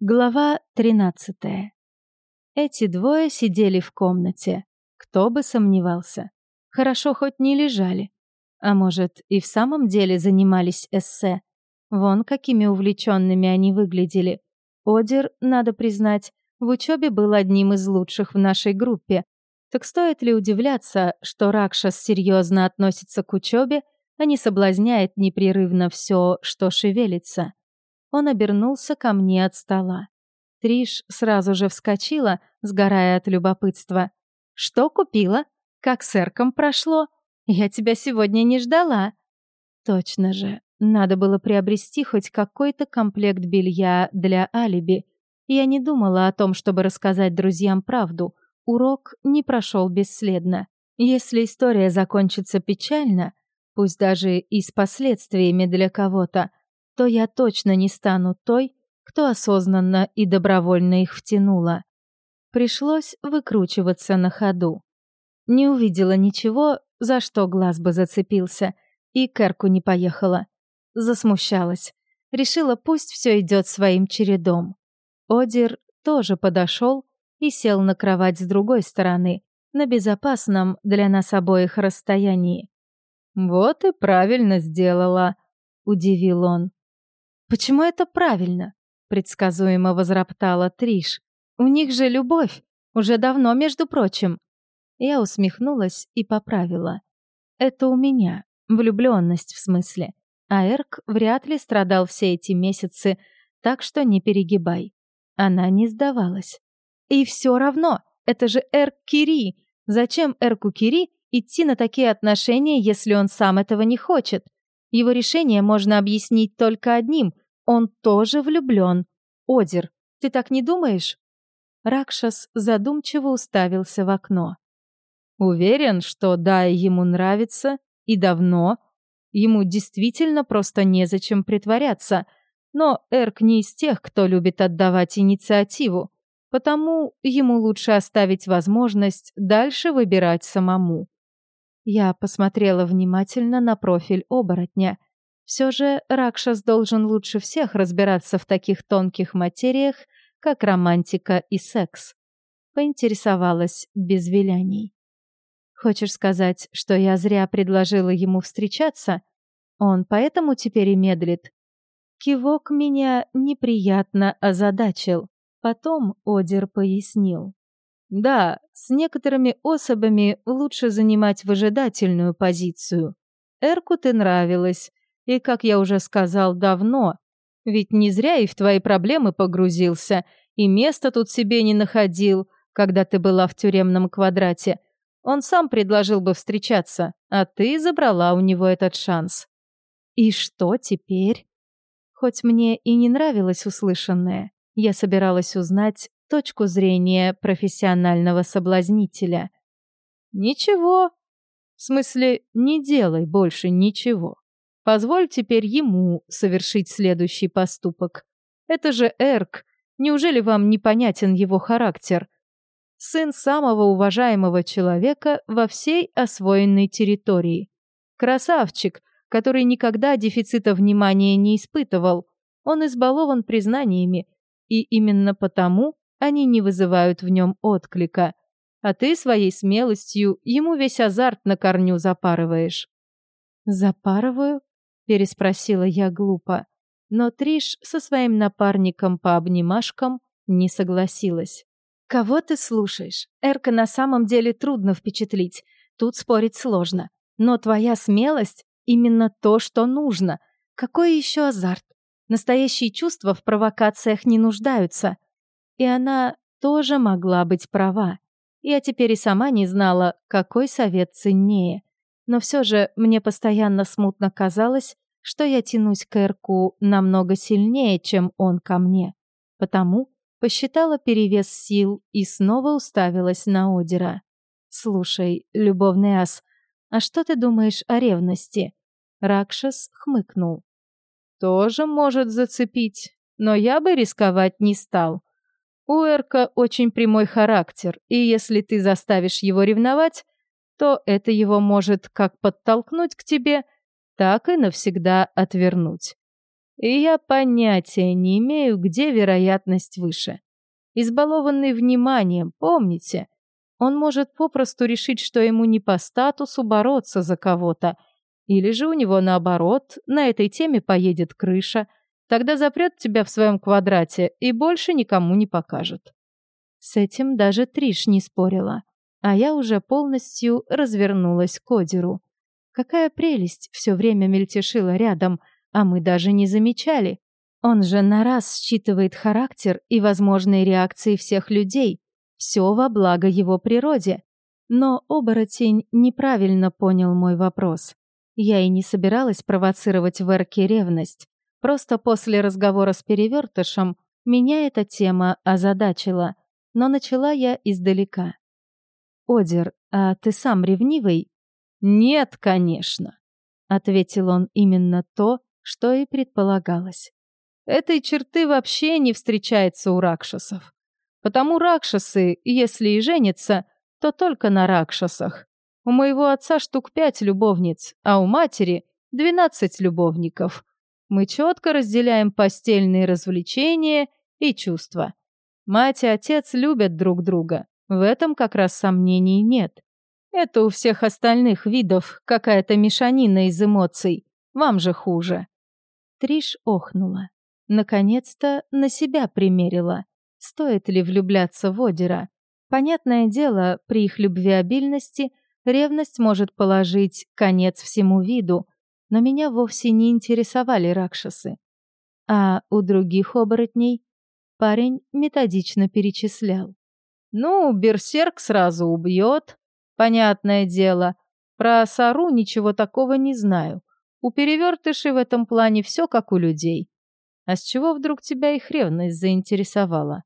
Глава 13. Эти двое сидели в комнате. Кто бы сомневался. Хорошо хоть не лежали. А может, и в самом деле занимались эссе. Вон какими увлеченными они выглядели. Одер, надо признать, в учебе был одним из лучших в нашей группе. Так стоит ли удивляться, что Ракшас серьезно относится к учебе, а не соблазняет непрерывно все, что шевелится? Он обернулся ко мне от стола. Триш сразу же вскочила, сгорая от любопытства. «Что купила? Как с Эрком прошло? Я тебя сегодня не ждала». Точно же, надо было приобрести хоть какой-то комплект белья для алиби. Я не думала о том, чтобы рассказать друзьям правду. Урок не прошел бесследно. Если история закончится печально, пусть даже и с последствиями для кого-то, то я точно не стану той, кто осознанно и добровольно их втянула. Пришлось выкручиваться на ходу. Не увидела ничего, за что глаз бы зацепился, и к Эрку не поехала. Засмущалась. Решила, пусть все идет своим чередом. Одир тоже подошел и сел на кровать с другой стороны, на безопасном для нас обоих расстоянии. «Вот и правильно сделала», — удивил он. «Почему это правильно?» — предсказуемо возроптала Триш. «У них же любовь. Уже давно, между прочим». Я усмехнулась и поправила. «Это у меня. Влюбленность в смысле. А Эрк вряд ли страдал все эти месяцы, так что не перегибай». Она не сдавалась. «И все равно, это же Эрк Кири. Зачем Эрку Кири идти на такие отношения, если он сам этого не хочет? Его решение можно объяснить только одним — он тоже влюблен. Одер, ты так не думаешь? Ракшас задумчиво уставился в окно. Уверен, что Дай ему нравится, и давно. Ему действительно просто незачем притворяться. Но Эрк не из тех, кто любит отдавать инициативу, потому ему лучше оставить возможность дальше выбирать самому. Я посмотрела внимательно на профиль оборотня. Все же Ракшас должен лучше всех разбираться в таких тонких материях, как романтика и секс. Поинтересовалась без виляний. Хочешь сказать, что я зря предложила ему встречаться? Он поэтому теперь и медлит. Кивок меня неприятно озадачил. Потом Одер пояснил. Да, с некоторыми особами лучше занимать выжидательную позицию. Эрку ты нравилась, и, как я уже сказал, давно. Ведь не зря и в твои проблемы погрузился, и места тут себе не находил, когда ты была в тюремном квадрате. Он сам предложил бы встречаться, а ты забрала у него этот шанс. И что теперь? Хоть мне и не нравилось услышанное, я собиралась узнать точку зрения профессионального соблазнителя. Ничего. В смысле, не делай больше ничего. Позволь теперь ему совершить следующий поступок. Это же Эрк. Неужели вам непонятен его характер? Сын самого уважаемого человека во всей освоенной территории. Красавчик, который никогда дефицита внимания не испытывал. Он избалован признаниями, и именно потому они не вызывают в нем отклика. А ты своей смелостью ему весь азарт на корню запарываешь. Запарываю? переспросила я глупо, но Триш со своим напарником по обнимашкам не согласилась. Кого ты слушаешь? Эрка на самом деле трудно впечатлить. Тут спорить сложно. Но твоя смелость именно то, что нужно. Какой еще азарт? Настоящие чувства в провокациях не нуждаются. И она тоже могла быть права. Я теперь и сама не знала, какой совет ценнее. Но все же мне постоянно смутно казалось, что я тянусь к Эрку намного сильнее, чем он ко мне. Потому посчитала перевес сил и снова уставилась на Одера. «Слушай, любовный ас, а что ты думаешь о ревности?» Ракшас хмыкнул. «Тоже может зацепить, но я бы рисковать не стал. У Эрка очень прямой характер, и если ты заставишь его ревновать, то это его может как подтолкнуть к тебе, так и навсегда отвернуть. И я понятия не имею, где вероятность выше. Избалованный вниманием, помните? Он может попросту решить, что ему не по статусу бороться за кого-то. Или же у него наоборот, на этой теме поедет крыша. Тогда запрет тебя в своем квадрате и больше никому не покажет. С этим даже Триш не спорила. А я уже полностью развернулась к Одеру. Какая прелесть все время мельтешила рядом, а мы даже не замечали. Он же на раз считывает характер и возможные реакции всех людей. Все во благо его природе. Но оборотень неправильно понял мой вопрос. Я и не собиралась провоцировать в Эрке ревность. Просто после разговора с перевертышем меня эта тема озадачила, но начала я издалека. «Одер, а ты сам ревнивый?» «Нет, конечно», — ответил он именно то, что и предполагалось. Этой черты вообще не встречается у ракшасов. Потому ракшасы, если и женятся, то только на ракшасах. У моего отца штук пять любовниц, а у матери — двенадцать любовников. Мы четко разделяем постельные развлечения и чувства. Мать и отец любят друг друга. В этом как раз сомнений нет. Это у всех остальных видов какая-то мешанина из эмоций. Вам же хуже. Триш охнула. Наконец-то на себя примерила. Стоит ли влюбляться в Одера? Понятное дело, при их любвеобильности ревность может положить конец всему виду, но меня вовсе не интересовали ракшасы. А у других оборотней парень методично перечислял. «Ну, берсерк сразу убьет. Понятное дело. Про Сару ничего такого не знаю. У перевертышей в этом плане все как у людей. А с чего вдруг тебя их ревность заинтересовала?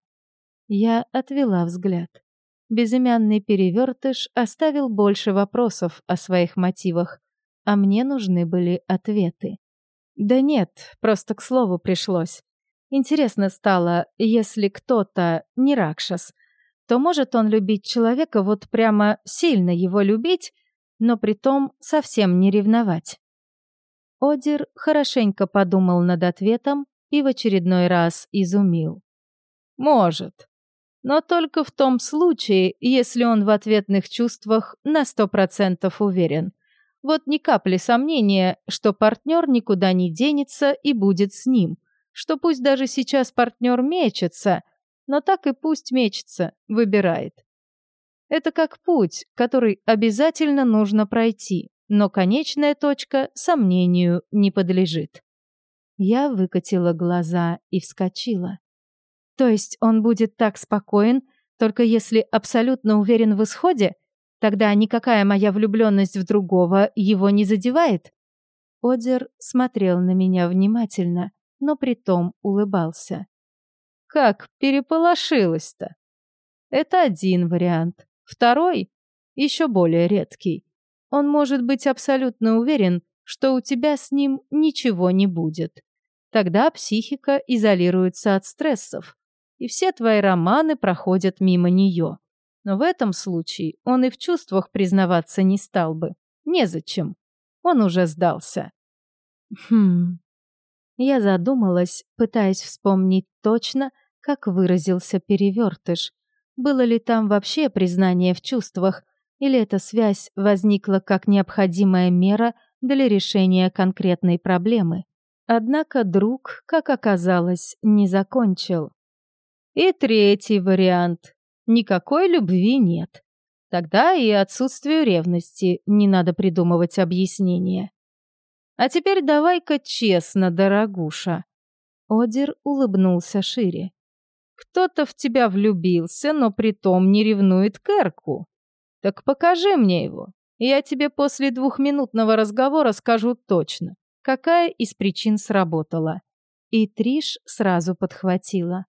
Я отвела взгляд. Безымянный перевертыш оставил больше вопросов о своих мотивах, а мне нужны были ответы. Да нет, просто к слову пришлось. Интересно стало, если кто-то не Ракшас, то может он любить человека вот прямо сильно его любить, но при том совсем не ревновать. Одир хорошенько подумал над ответом и в очередной раз изумил. Может. Но только в том случае, если он в ответных чувствах на сто процентов уверен. Вот ни капли сомнения, что партнер никуда не денется и будет с ним. Что пусть даже сейчас партнер мечется, но так и пусть мечется, выбирает. Это как путь, который обязательно нужно пройти, но конечная точка сомнению не подлежит. Я выкатила глаза и вскочила. То есть он будет так спокоен, только если абсолютно уверен в исходе? Тогда никакая моя влюбленность в другого его не задевает? Одер смотрел на меня внимательно, но притом улыбался. Как переполошилась-то? Это один вариант. Второй, еще более редкий. Он может быть абсолютно уверен, что у тебя с ним ничего не будет. Тогда психика изолируется от стрессов, и все твои романы проходят мимо нее. Но в этом случае он и в чувствах признаваться не стал бы. Незачем. Он уже сдался. Хм. Я задумалась, пытаясь вспомнить точно, как выразился перевертыш. Было ли там вообще признание в чувствах, или эта связь возникла как необходимая мера для решения конкретной проблемы? Однако друг, как оказалось, не закончил. И третий вариант. Никакой любви нет. Тогда и отсутствию ревности не надо придумывать объяснение. А теперь давай-ка честно, дорогуша. Одер улыбнулся шире. Кто-то в тебя влюбился, но притом не ревнует к Эрку. Так покажи мне его. Я тебе после двухминутного разговора скажу точно какая из причин сработала. И Триш сразу подхватила.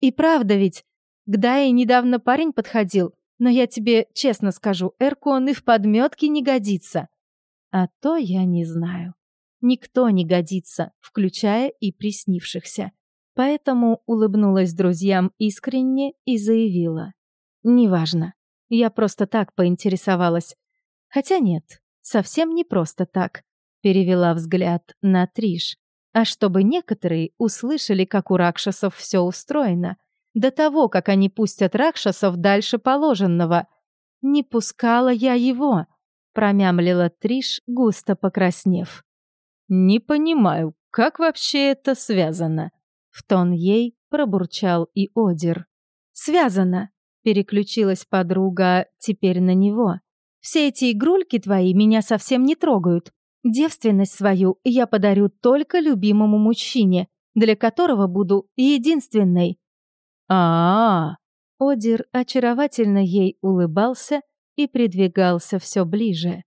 «И правда ведь, к Дае недавно парень подходил, но я тебе честно скажу, Эрку он и в подметке не годится. А то я не знаю. Никто не годится, включая и приснившихся. Поэтому улыбнулась друзьям искренне и заявила. «Неважно. Я просто так поинтересовалась. Хотя нет, совсем не просто так перевела взгляд на Триш. а чтобы некоторые услышали, как у ракшасов все устроено, до того, как они пустят ракшасов дальше положенного. Не пускала я его, промямлила Триш, густо покраснев. Не понимаю, как вообще это связано? В тон ей пробурчал и Одир. Связано, переключилась подруга теперь на него. Все эти игрульки твои меня совсем не трогают. Девственность свою я подарю только любимому мужчине, для которого буду единственной. А, -а. Одир очаровательно ей улыбался и придвигался все ближе.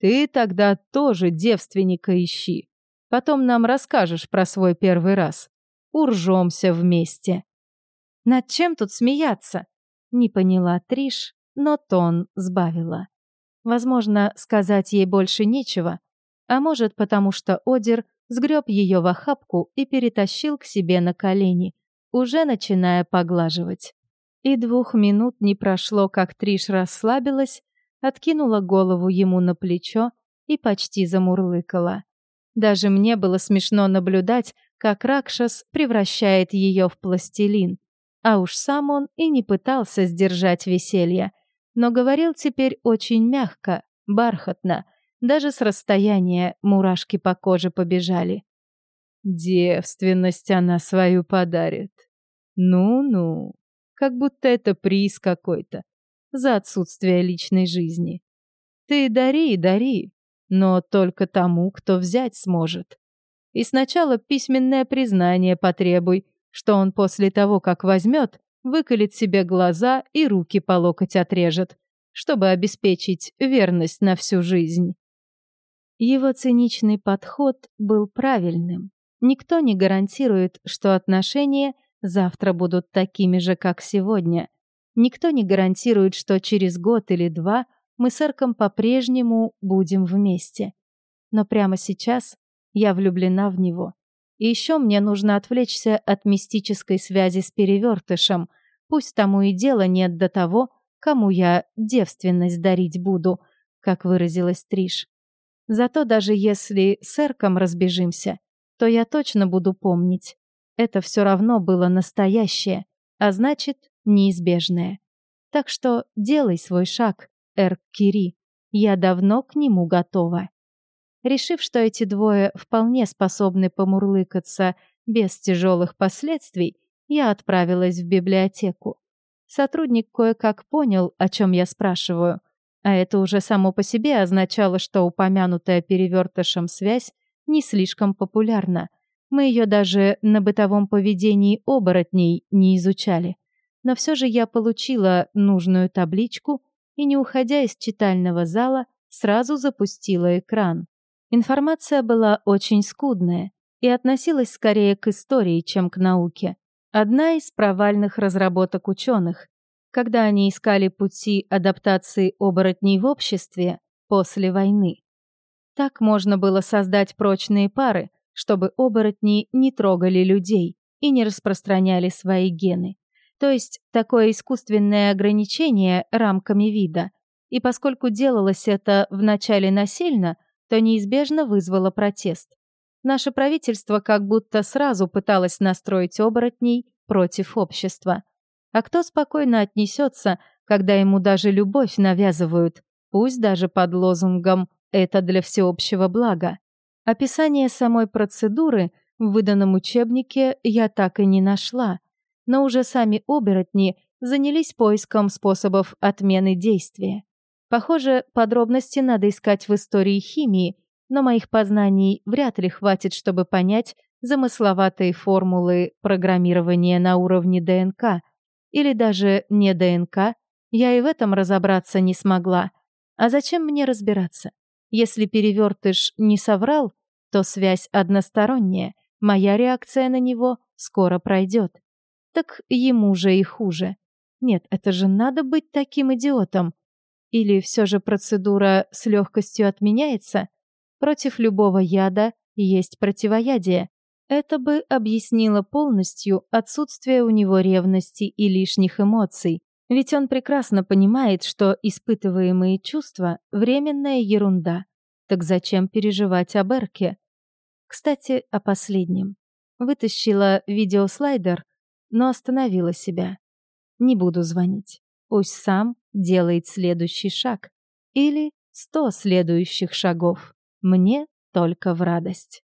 Ты тогда тоже девственника ищи. Потом нам расскажешь про свой первый раз. Уржемся вместе. Над чем тут смеяться? Не поняла Триш, но тон сбавила. Возможно, сказать ей больше нечего, а может, потому что Одер сгреб ее в охапку и перетащил к себе на колени, уже начиная поглаживать. И двух минут не прошло, как Триш расслабилась, откинула голову ему на плечо и почти замурлыкала. Даже мне было смешно наблюдать, как Ракшас превращает ее в пластилин. А уж сам он и не пытался сдержать веселье — но говорил теперь очень мягко, бархатно, даже с расстояния мурашки по коже побежали. Девственность она свою подарит. Ну-ну, как будто это приз какой-то за отсутствие личной жизни. Ты дари дари, но только тому, кто взять сможет. И сначала письменное признание потребуй, что он после того, как возьмет, выколет себе глаза и руки по локоть отрежет, чтобы обеспечить верность на всю жизнь. Его циничный подход был правильным. Никто не гарантирует, что отношения завтра будут такими же, как сегодня. Никто не гарантирует, что через год или два мы с Эрком по-прежнему будем вместе. Но прямо сейчас я влюблена в него. И еще мне нужно отвлечься от мистической связи с перевертышем. Пусть тому и дела нет до того, кому я девственность дарить буду, как выразилась Триш. Зато даже если с Эрком разбежимся, то я точно буду помнить. Это все равно было настоящее, а значит, неизбежное. Так что делай свой шаг, Эрк Кири. Я давно к нему готова. Решив, что эти двое вполне способны помурлыкаться без тяжелых последствий, я отправилась в библиотеку. Сотрудник кое-как понял, о чем я спрашиваю, а это уже само по себе означало, что упомянутая перевертышем связь не слишком популярна. Мы ее даже на бытовом поведении оборотней не изучали. Но все же я получила нужную табличку и, не уходя из читального зала, сразу запустила экран. Информация была очень скудная и относилась скорее к истории, чем к науке. Одна из провальных разработок ученых, когда они искали пути адаптации оборотней в обществе после войны. Так можно было создать прочные пары, чтобы оборотни не трогали людей и не распространяли свои гены. То есть такое искусственное ограничение рамками вида. И поскольку делалось это вначале насильно, то неизбежно вызвало протест. Наше правительство как будто сразу пыталось настроить оборотней против общества. А кто спокойно отнесется, когда ему даже любовь навязывают, пусть даже под лозунгом «это для всеобщего блага». Описание самой процедуры в выданном учебнике я так и не нашла, но уже сами оборотни занялись поиском способов отмены действия. Похоже, подробности надо искать в истории химии, но моих познаний вряд ли хватит, чтобы понять замысловатые формулы программирования на уровне ДНК. Или даже не ДНК, я и в этом разобраться не смогла. А зачем мне разбираться? Если перевертыш не соврал, то связь односторонняя, моя реакция на него скоро пройдет. Так ему же и хуже. Нет, это же надо быть таким идиотом. Или все же процедура с легкостью отменяется? Против любого яда есть противоядие. Это бы объяснило полностью отсутствие у него ревности и лишних эмоций. Ведь он прекрасно понимает, что испытываемые чувства — временная ерунда. Так зачем переживать об Эрке? Кстати, о последнем. Вытащила видеослайдер, но остановила себя. Не буду звонить. Пусть сам делает следующий шаг. Или сто следующих шагов. Мне только в радость.